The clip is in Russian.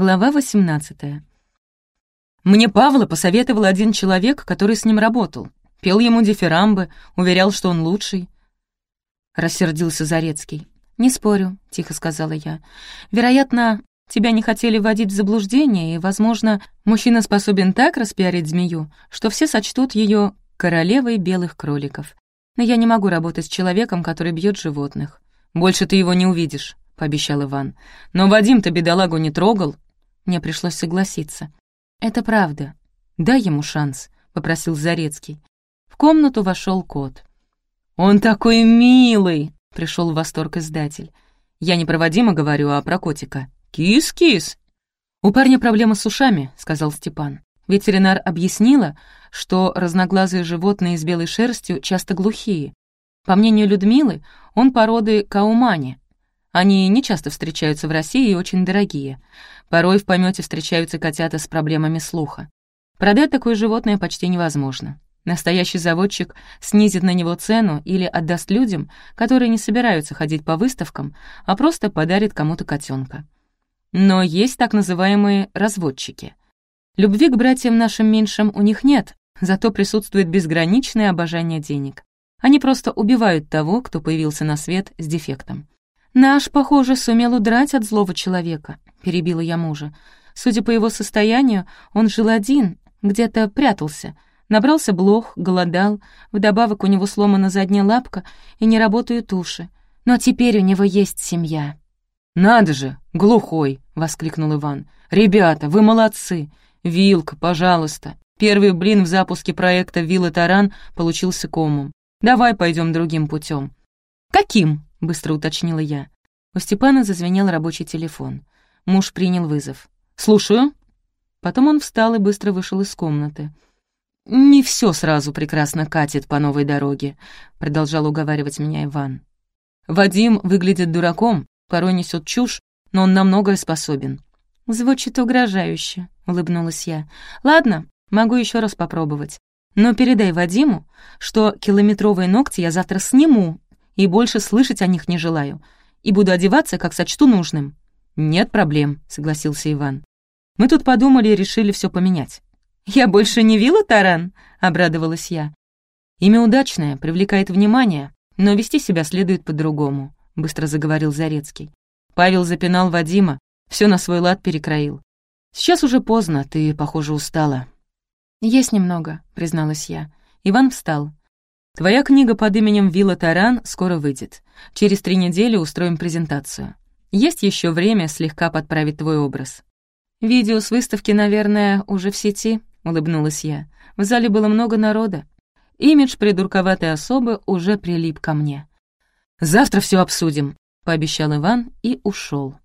Глава 18. Мне Павла посоветовал один человек, который с ним работал. Пел ему дифирамбы, уверял, что он лучший. Рассердился Зарецкий. «Не спорю», — тихо сказала я. «Вероятно, тебя не хотели вводить в заблуждение, и, возможно, мужчина способен так распиарить змею, что все сочтут ее королевой белых кроликов. Но я не могу работать с человеком, который бьет животных. Больше ты его не увидишь», — пообещал Иван. «Но Вадим-то бедолагу не трогал, мне пришлось согласиться. «Это правда. Дай ему шанс», — попросил Зарецкий. В комнату вошел кот. «Он такой милый!» — пришел в восторг издатель. «Я не про говорю, а про котика. Кис-кис!» «У парня проблема с ушами», — сказал Степан. Ветеринар объяснила, что разноглазые животные с белой шерстью часто глухие. По мнению Людмилы, он породы каумани, они не часто встречаются в России и очень дорогие. Порой в помете встречаются котята с проблемами слуха. Продать такое животное почти невозможно. Настоящий заводчик снизит на него цену или отдаст людям, которые не собираются ходить по выставкам, а просто подарит кому-то котенка. Но есть так называемые разводчики. Любви к братьям нашим меньшим у них нет, зато присутствует безграничное обожание денег. Они просто убивают того, кто появился на свет с дефектом. «Наш, похоже, сумел удрать от злого человека», — перебила я мужа. Судя по его состоянию, он жил один, где-то прятался, набрался блох, голодал, вдобавок у него сломана задняя лапка и не работают уши. Но теперь у него есть семья. «Надо же, глухой!» — воскликнул Иван. «Ребята, вы молодцы! Вилка, пожалуйста!» Первый блин в запуске проекта «Вилла Таран» получился комом. «Давай пойдем другим путем. «Каким?» — быстро уточнила я. У Степана зазвенел рабочий телефон. Муж принял вызов. «Слушаю». Потом он встал и быстро вышел из комнаты. «Не все сразу прекрасно катит по новой дороге», — продолжал уговаривать меня Иван. «Вадим выглядит дураком, порой несет чушь, но он на многое способен». «Звучит угрожающе», — улыбнулась я. «Ладно, могу еще раз попробовать. Но передай Вадиму, что километровые ногти я завтра сниму и больше слышать о них не желаю, и буду одеваться, как сочту нужным». «Нет проблем», — согласился Иван. «Мы тут подумали и решили все поменять». «Я больше не вилла таран?» — обрадовалась я. «Имя удачное, привлекает внимание, но вести себя следует по-другому», — быстро заговорил Зарецкий. Павел запинал Вадима, все на свой лад перекроил. «Сейчас уже поздно, ты, похоже, устала». «Есть немного», — призналась я. Иван встал. Твоя книга под именем «Вилла Таран» скоро выйдет. Через три недели устроим презентацию. Есть еще время слегка подправить твой образ. Видео с выставки, наверное, уже в сети, улыбнулась я. В зале было много народа. Имидж придурковатой особы уже прилип ко мне. «Завтра все обсудим», — пообещал Иван и ушел.